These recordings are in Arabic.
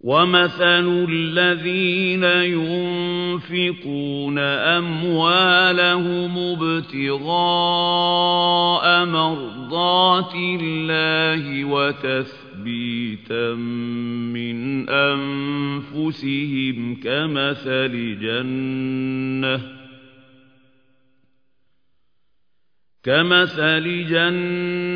وَمَثَلُ الَّذِينَ يُنفِقُونَ أَمْوَالَهُمُ ابْتِغَاءَ مَرْضَاتِ اللَّهِ وَتَثْبِيتًا مِّنْ أَنفُسِهِمْ كَمَثَلِ جَنَّةٍ كمثل جنة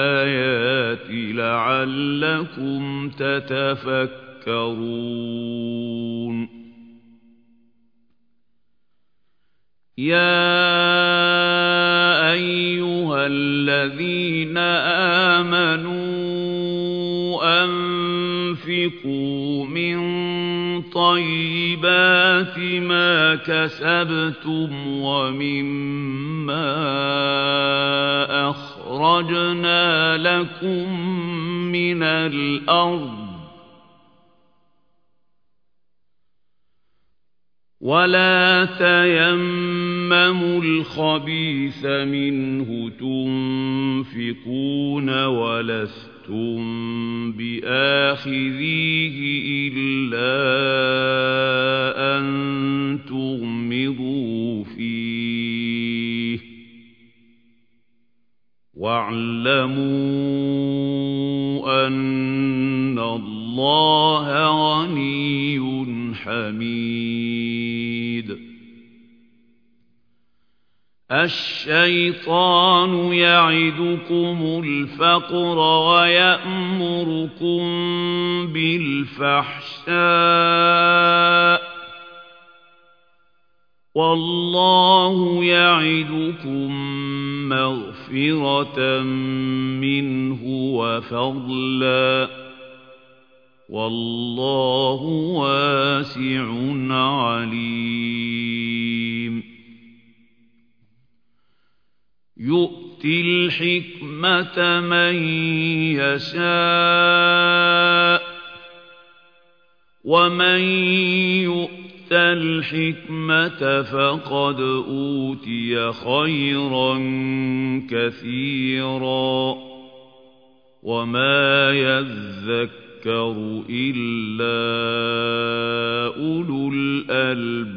لَعَلَّكُمْ تَتَفَكَّرُونَ. يَا أَيُّهَا الَّذِينَ آمَنُوا أَنفِقُوا مِن طَيِّبَاتِ مَا كَسَبْتُمْ وَمِمَّا أَخْرَجْنَا لَكُم مِّنَ الْأَرْضِ وَلَا تَيَمَّمُوا الْخَبِيثَ مِنْهُ تُنفِقُونَ وَلَسْتُمْ لستم بآخذيه إلا أن تغمضوا فيه واعلموا أن الله غني حميد. الشيطان يعدكم الفقر ويأمركم بالفحشاء والله يعدكم مغفرة منه وفضلا. والله واسع عليم. يؤتي الحكمة من يشاء ومن يؤت الحكمة فقد أوتي خيرا كثيرا وما يذكر إلا أولو الألباب